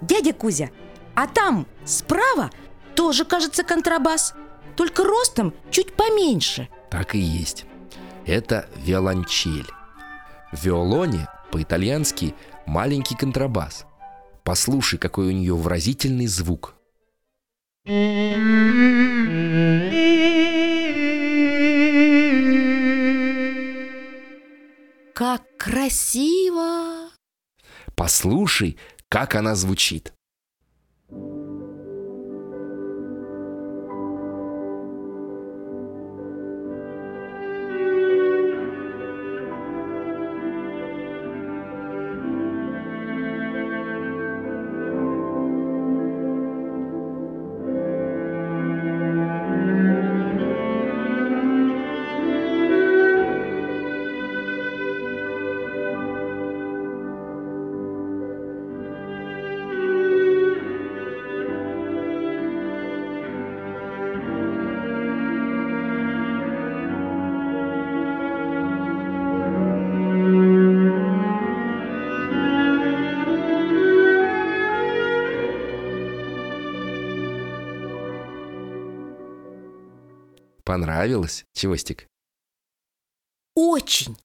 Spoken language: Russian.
Дядя Кузя, а там справа тоже, кажется, контрабас Только ростом чуть поменьше. Так и есть. Это виолончель. Виолоне по-итальянски маленький контрабас. Послушай, какой у нее выразительный звук. Как красиво! Послушай, как она звучит. Понравилось, Чевостик? Очень!